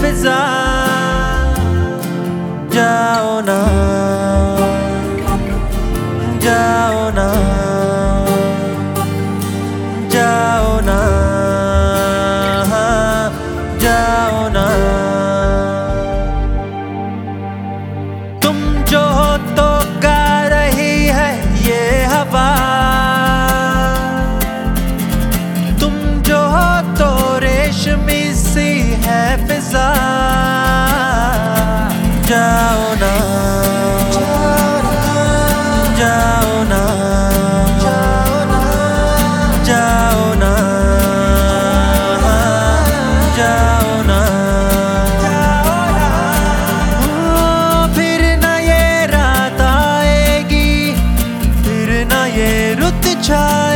फिजा जाओ ना फिजा जाओ ना। जाओ ना। ना। फिर न ये फिर न ये रुत छाएगी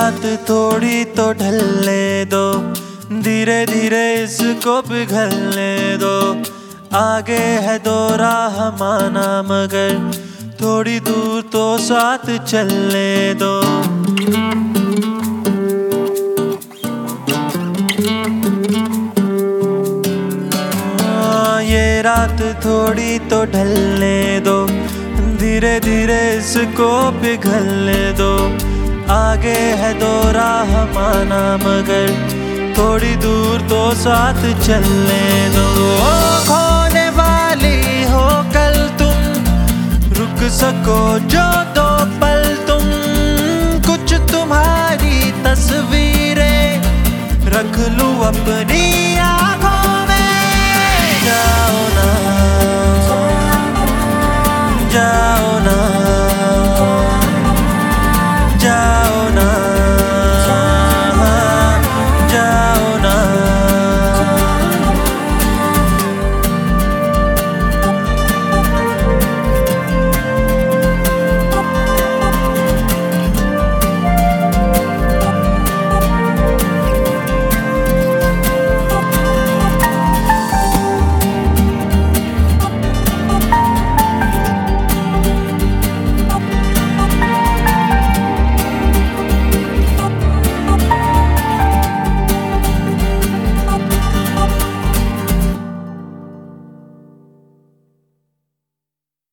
रात थोड़ी तो ढलने दो। धीरे धीरे इसको पिघलने दो। आगे है दो राह माना मगर थोड़ी दूर तो साथ चलने दो। हाँ, ये रात थोड़ी तो ढलने दो। धीरे धीरे इसको पिघलने दो। आगे है दो राह माना मगर थोड़ी दूर तो साथ चलने दो। ओ, खोने वाली हो कल तुम रुक सको जो